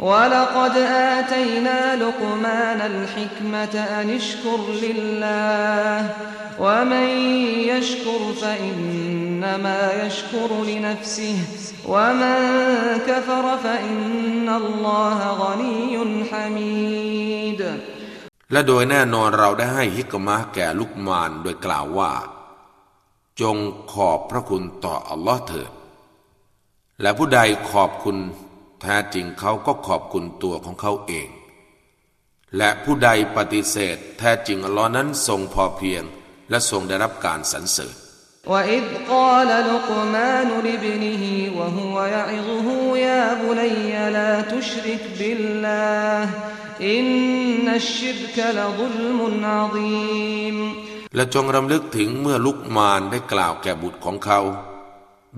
ولقد آتينا لقمان الحكمة أن اشكر لله ومن يشكر فإنما يشكر لنفسه ومن كفر فإن الله غني حميد และโดยแน่นอนเราได้ให้ฮิกมะแก่ลุกมานโดยกล่าวว่า จงขอบพระคุณต่ออัลลอฮ์เถิด และผู้ใดขอบคุณ แท้จริงเขาก็ขอบคุณตัวของเขาเอง และผู้ใดปฏิเสธ แท้จริงอัลลอฮ์นั้นทรงพอเพียง และทรงได้รับการสรรเสริญ وإذ قال لقمان لابنه وهو يعظه يا بني لا تشرك بالله إن الشرك لظلم عظيم และจงรำลึกถึงเมื่อลุกมานได้กล่าวแก่บุตรของเขา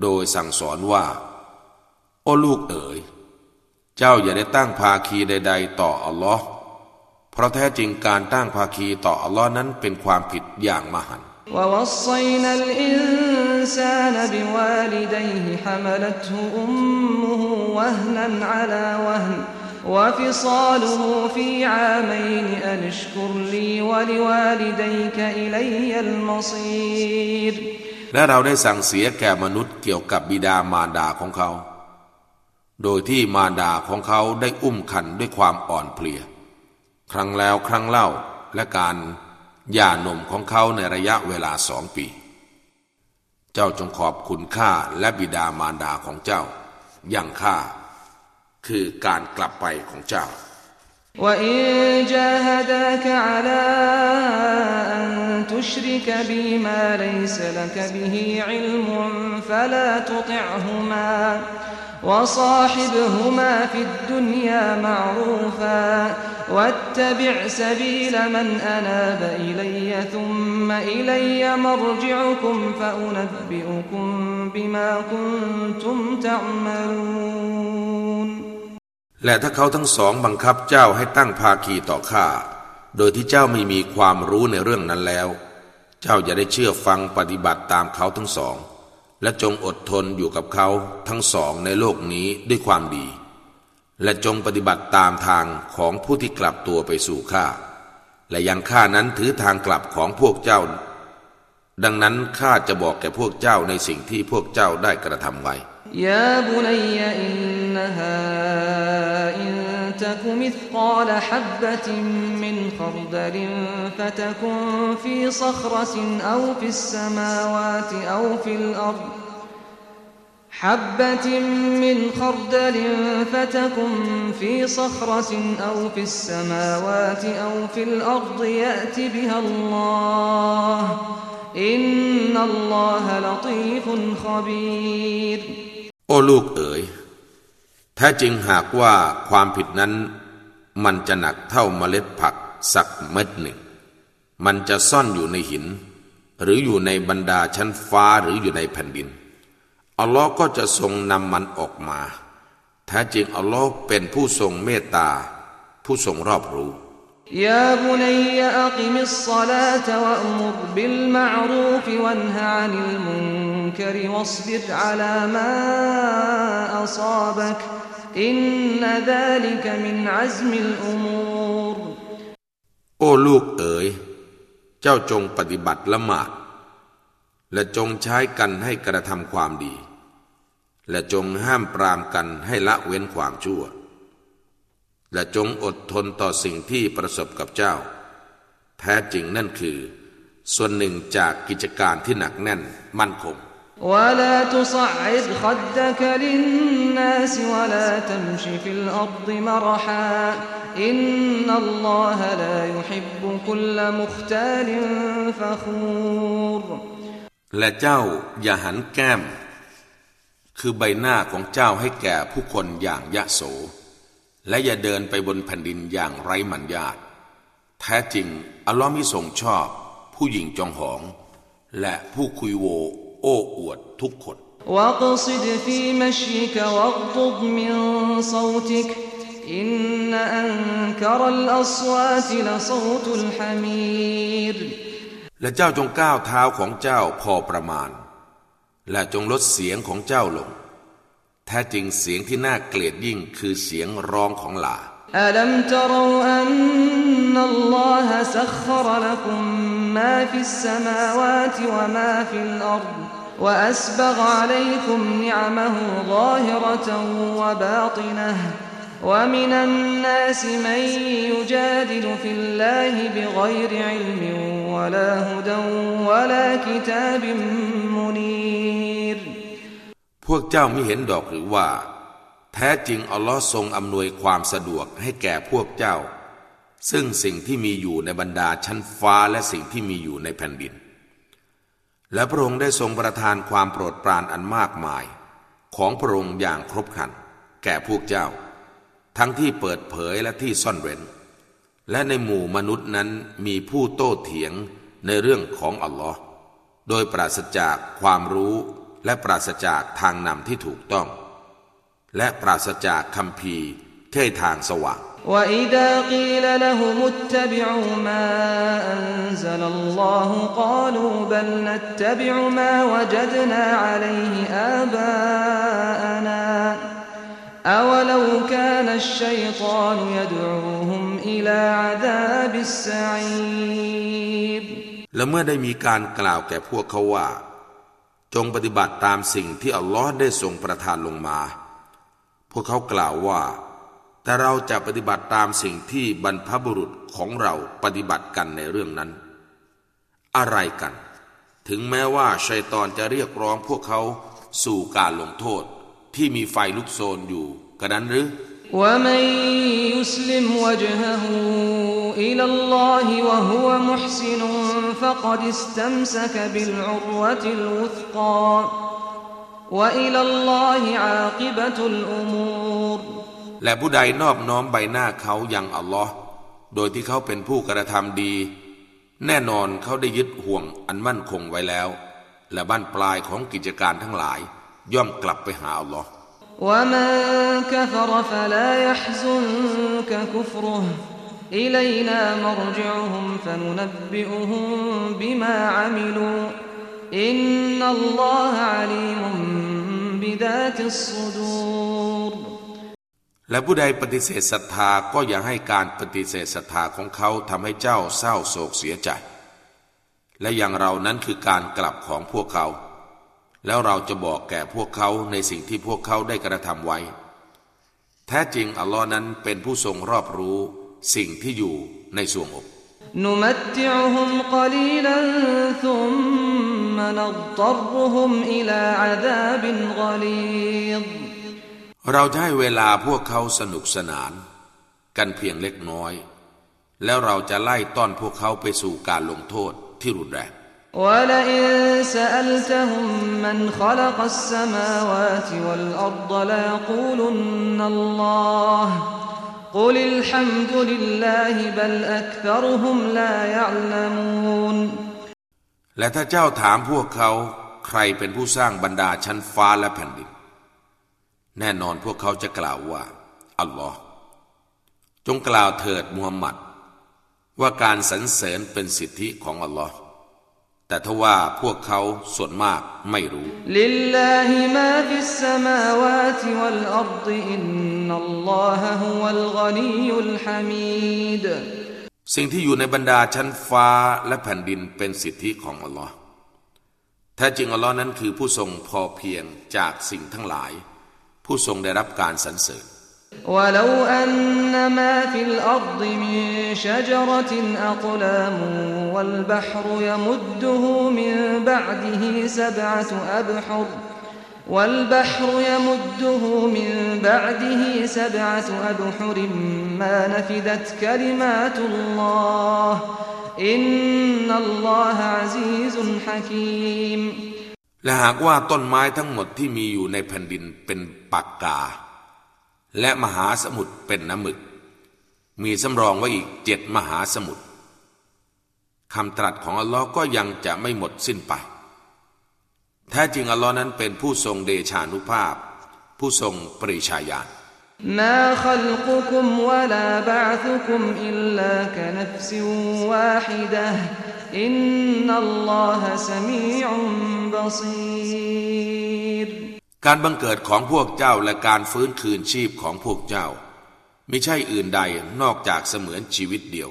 โดยสั่งสอนว่า โอ้ลูกเอ๋ย เ จ้าอย่าได้ตั้งภาคีใด ๆ ต่ออัลลอฮ์เพราะแท้จริงการตั้งภาคีต่ออัลลอฮ์นั้นเป็นความผิดอย่างมหันต์ ووصينا الإنسان بوالديه حملته أمه وهنا على وهن وفصاله في عامين أن اشكر لي ولوالديك إلي المصير และเราได้สั่งเสียแก่มนุษย์เกี่ยวกับบิดามารดาของเขา โดยที่มารดาของเขาได้อุ้มขันด้วยความอ่อนเพลีย ครั้งแล้วครั้งเล่าและการหย่านมของเขาในระยะเวลาสองปี เจ้าจงขอบคุณข้าและบิดามารดาของเจ้า อย่างข้า คือการกลับไปของเจ้า وإن جاهداك على أن تشرك بي ما ليس لك به علم فلا تطعهما وصاحبهما في الدنيا معروفا واتبع سبيل من أناب إلي ثم إلي مرجعكم فأنبئكم بما كنتم تعملون และถ้าเขาทั้งสองบังคับเจ้าให้ตั้งภาคีต่อข้า โดยที่เจ้าไม่มีความรู้ในเรื่องนั้นแล้ว เจ้าอย่าได้เชื่อฟังปฏิบัติตามเขาทั้งสอง และจงอดทนอยู่กับเขาทั้งสองในโลกนี้ด้วยความดี และจงปฏิบัติตามทางของผู้ที่กลับตัวไปสู่ข้าและยังข้านั้นถือทางกลับของพวกเจ้า ดังนั้นข้าจะบอกแก่พวกเจ้าในสิ่งที่พวกเจ้าได้กระทำไว้ยาบุนัยอินนฮาอิน تك مثقال حبة من خردل فتكن في صخرة أو في السماوات أو في الأرض حبة من خردل فتكن في صخرة أو في السماوات أو في الأرض يأت بها الله إن الله لطيف خبير โอ้ลูกเอ๋ย แท้จริงหากว่าความผิดนั้น มันจะหนักเท่าเมล็ดผักสักเม็ดหนึ่ง มันจะซ่อนอยู่ในหิน หรืออยู่ในบรรดาชั้นฟ้าหรืออยู่ในแผ่นดิน อัลลอฮ์ก็จะทรงนำมันออกมา แท้จริงอัลลอฮ์เป็นผู้ทรงเมตตา ผู้ทรงรอบรู้ يا بني أقم الصلاة وأمر بالمعروف وانه عن المنكر واصبر على ما أصابك إن ذلك من عزم الأمور โอ้ลูกเอ๋ย เจ้าจงปฏิบัติละหมาด และจงใช้กันให้กระทำความดี และจงห้ามปรามกันให้ละเว้นความชั่ว และจงอดทนต่อสิ่งที่ประสบกับเจ้า แท้จริงนั่นคือ ส่วนหนึ่งจากกิจการที่หนักแน่นมั่นคง ولا تصعد خدك للناس ولا تمش في الأرض مرحا إن الله لا يحب كل مختال فخور และเจ้าอย่าหันแก้ม คือใบหน้าของเจ้าให้แก่ผู้คนอย่างยะโส และอย่าเดินไปบนแผ่นดินอย่างไร้มัญญาตแท้จริง อัลลอฮ์มิทรงชอบ ผู้หญิงจองหอง และผู้คุยโว โอ้อวดทุกคน واقصد في مشيك واغضض من صوتك إن أنكر الأصوات لصوت الحمير และเจ้าจงก้าวเท้าของเจ้าพอประมาณ และจงลดเสียงของเจ้าลง แท้จริงเสียงที่น่าเกลียดยิ่งคือเสียงร้องของหลา ألم تروا أن الله سخر لكم ما في السماوات وما في الأرض وأسبغ عليكم نعمه ظاهرة وباطنة ومن الناس من يجادل في الله بغير علم ولا هدى ولا كتاب منير พ วกเจ้าไม่เห็นดอกหรือว่า แท้จริงอัลลอฮ์ทรงอำนวยความสะดวกให้แก่พวกเจ้า ซึ่งสิ่งที่มีอยู่ในบรรดาชั้นฟ้าและสิ่งที่มีอยู่ในแผ่นดิน และพระองค์ได้ทรงประทานความโปรดปรานอันมากมาย ของพระองค์อย่างครบครัน แก่พวกเจ้า ทั้งที่เปิดเผยและที่ซ่อนเร้น และในหมู่มนุษย์นั้นมีผู้โต้เถียงในเรื่องของอัลลอฮ์โดยปราศจากความรู้ และปราศจากทางนำที่ถูกต้อง และปราศจากคำพีร์เท่ทางสว่าง وإذا قيل لهم اتبعوا ما أنزل الله قالوا بل نتبع ما وجدنا عليه آباءنا أولو كان الشيطان يدعوهم إلى عذاب السعير และเมื่อได้มีการกล่าวแก่พวกเขาว่า จงปฏิบัติตามสิ่งที่อัลลอฮ์ได้ทรงประทานลงมา พวกเขากล่าวว่า แต่เราจะปฏิบัติตามสิ่งที่บรรพบุรุษของเราปฏิบัติกันในเรื่องนั้น อะไรกัน ถึงแม้ว่าชัยตอนจะเรียกร้องพวกเขาสู่การลงโทษที่มีไฟลุกโชนอยู่กระนั้นหรือ ومن يسلم وجهه إلى الله وهو محسن فقد استمسك بالعروة الوثقى وإلى الله عاقبة الأمور และผู้ใดนอบน้อมใบหน้าเขายังอัลลอฮ์โดยที่เขาเป็นผู้กระทำดี แน่นอนเขาได้ยึดห่วงอันมั่นคงไว้แล้ว และบ้านปลายของกิจการทั้งหลาย ย่อมกลับไปหาอัลลอฮ์ ومن كفر فلا يحزنك كفره إلينا مرجعهم فننبئهم بما عملوا إن الله عليم بذات الصدور และผู้ใดปฏิเสธศรัทธาก็อย่าให้การปฏิเสธศรัทธาของเขาทำให้เจ้าเศร้าโศกเสียใจ และอย่างเรานั้นคือการกลับของพวกเขา แล้วเราจะบอกแก่พวกเขาในสิ่งที่พวกเขาได้กระทำไว้ แท้จริงอัลลอฮ์นั้นเป็นผู้ทรงรอบรู้สิ่งที่อยู่ในสวงอกนุมัติอุฮุมกลีลันซุมมนัดตรุฮุมอิลาอาดาบินกลีดเราจะให้เวลาพวกเขาสนุกสนาน กันเพียงเล็กน้อย แล้วเราจะไล่ต้อนพวกเขาไปสู่การลงโทษที่รุนแรง ولئن سألتهم من خلق السماوات والأرض ليقولن الله قل الحمد لله بل أكثرهم لا يعلمون และถ้าเจ้าถามพวกเขาใครเป็นผู้สร้างบรรดาชั้นฟ้าและแผ่นดิน แน่นอนพวกเขาจะกล่าวว่า อัลลอฮ์จงกล่าวเถิดมูฮัมหมัด ว่าการสรรเสริญเป็นสิทธิของอัลลอฮ์ แต่ทว่าพวกเขาส่วนมากไม่รู้ لله ما في السماوات والأرض إن الله هو الغني الحميدสิ่งที่อยู่ในบรรดาชั้นฟ้าและแผ่นดินเป็นสิทธิของอัลลอฮ์แท้จริงอัลลอฮ์นั้นคือผู้ทรงพอเพียงจากสิ่งทั้งหลาย ผู้ทรงได้รับการสรรเสริญ ولو أن ما في الأرض من شجرة أقلام والبحر يمده من بعده سبعة أبحر والبحر يمده من بعده سبعة أبحر ما نفدت كلمات الله إن الله عزيز حكيم และหากว่าต้นไม้ทั้งหมดที่มีอยู่ในแผ่นดินเป็นปากกา และมหาสมุทรเป็นน้ำมึก มีสำรองไว้อีกเจ็ดมหาสมุทรคำตรัสของอัลลอฮ์ก็ยังจะไม่หมดสิ้นไป แท้จริงอัลลอฮ์นั้นเป็นผู้ทรงเดชานุภาพ ผู้ทรงปริชาญาณมาขลกุคุมวลาบาทุคุมอิลลากนฟซิวาฮิดะอินนัลลอฮะสมีอุมบซี รบังเกิดของพวกเจ้าและการฟื้นคืนชีพของพวกเจ้าไม่ใช่อื่นใดนอกจากเสมือนชีวิตเดียว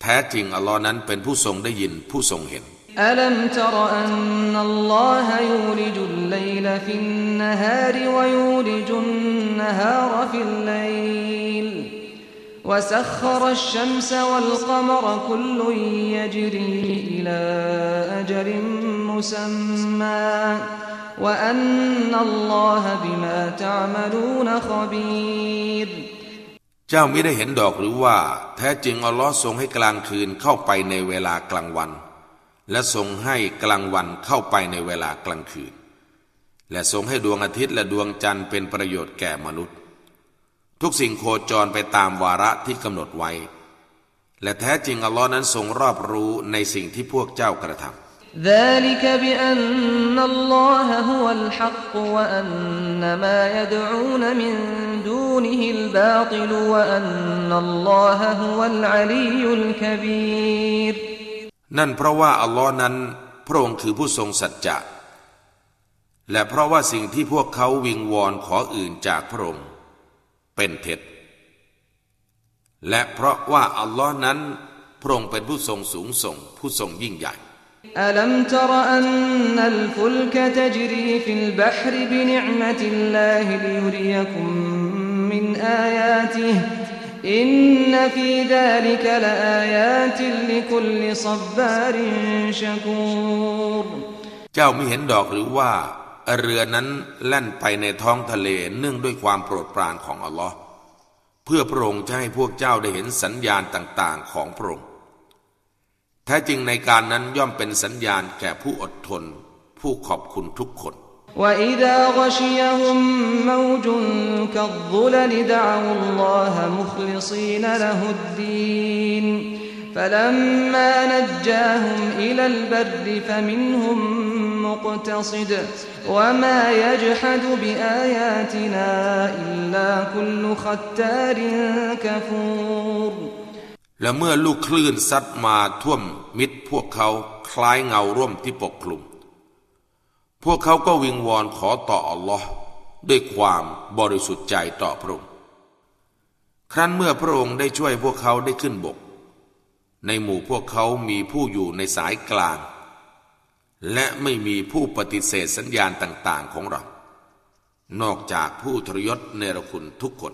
แท้จริงอัลลอฮ์นั้นเป็นผู้ทรงได้ยินผู้ทรงเห็น ألم تر أن الله يولج الليل في النهار ويولج النهار في الليل وسخر الشمس والقمر كل يجري إلى أجل مسمى เจ้าไม่ได้เห็นดอกหรือว่า แท้จริงอัลลอฮ์ทรงให้กลางคืนเข้าไปในเวลากลางวัน และทรงให้กลางวันเข้าไปในเวลากลางคืน และทรงให้ดวงอาทิตย์และดวงจันทร์เป็นประโยชน์แก่มนุษย์ ทุกสิ่งโคจรไปตามวาระที่กำหนดไว้ และแท้จริงอัลลอฮ์นั้นทรงรอบรู้ในสิ่งที่พวกเจ้ากระทำ ذلك بأن الله هو الحق وأن ما يدعون من دونه الباطل وأن الله هو العلي الكبير นั่นเพราะว่าอัลลอฮ์นั้นพระองค์คือผู้ทรงสัจจะ และเพราะว่าสิ่งที่พวกเขาวิงวอนขออื่นจากพระองค์เป็นเท็จ และเพราะว่าอัลลอฮ์นั้นพระองค์เป็นผู้ทรงสูงส่งผู้ทรงยิ่งใหญ่ ألم تر أن الفلك تجري في البحر بنعمة الله ليريكم من آياته إن في ذلك لآيات لكل صبار شكور เจ้าไม่เห็นดอกหรือว่า เรือนั้นแล่นไปในท้องทะเลเนื่องด้วยความโปรดปรานของอัลลอฮ์เพื่อพระองค์จะให้พวกเจ้าได้เห็นสัญญาณต่างๆของพระองค์ แท้จริงในการนั้นย่อมเป็นสัญญาณแก่ผู้อดทน ผู้ขอบคุณทุกคน وإذا غشيهم موج كالظلل دعوا الله مخلصين له الدين فلما نجاهم إلى البر فمنهم مقتصد وما يجحد بآياتنا إلا كل ختار كفور และเมื่อลูกคลื่นซัดมาท่วมมิดพวกเขาคล้ายเงาร่วมที่ปกคลุม พวกเขาก็วิงวอนขอต่ออัลลอฮ์ด้วยความบริสุทธิ์ใจต่อพระองค์ ครั้นเมื่อพระองค์ได้ช่วยพวกเขาได้ขึ้นบก ในหมู่พวกเขามีผู้อยู่ในสายกลาง และไม่มีผู้ปฏิเสธสัญญาณต่าง ๆ ของเรา นอกจากผู้ทรยศเนรคุณทุกคน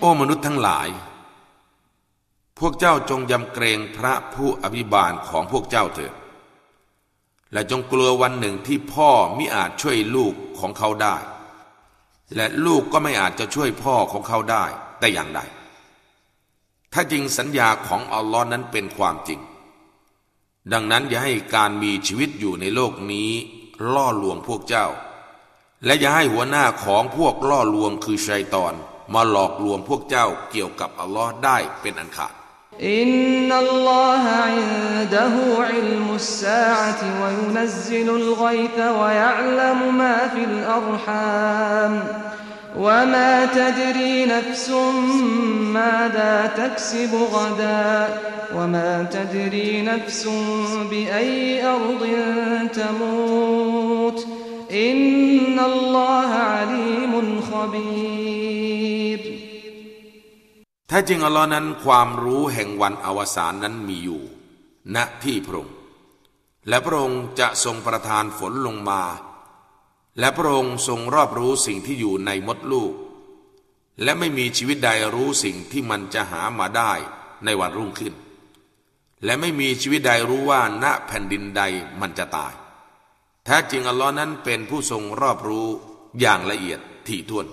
โอ้มนุษย์ทั้งหลาย พวกเจ้าจงยำเกรงพระผู้อภิบาลของพวกเจ้าเถิด และจงกลัววันหนึ่งที่พ่อมิอาจช่วยลูกของเขาได้ และลูกก็ไม่อาจจะช่วยพ่อของเขาได้แต่อย่างใด ถ้าจริงสัญญาของอัลลอฮ์นั้นเป็นความจริง ดังนั้นอย่าให้การมีชีวิตอยู่ในโลกนี้ล่อลวงพวกเจ้า และอย่าให้หัวหน้าของพวกล่อลวงคือชัยตอน มาหลอกลวงพวกเจ้าเกี่ยวกับอัลลอฮ์ได้เป็นอันขาดإن الله عنده علم الساعة وينزل الغيث ويعلم ما في الأرحام إن الله عليم خبيرแท้จริงอัลลอฮ์นั้นความรู้แห่งวันอวสานนั้นมีอยู่ ณที่พระองค์ และพระองค์จะทรงประทานฝนลงมา และพระองค์ทรงรอบรู้สิ่งที่อยู่ในมดลูก และไม่มีชีวิตใดรู้สิ่งที่มันจะหามาได้ในวันรุ่งขึ้น และไม่มีชีวิตใดรู้ว่าณแผ่นดินใดมันจะตาย แท้จริงอัลลอฮ์นั้นเป็นผู้ทรงรอบรู้อย่างละเอียดถี่ถ้วน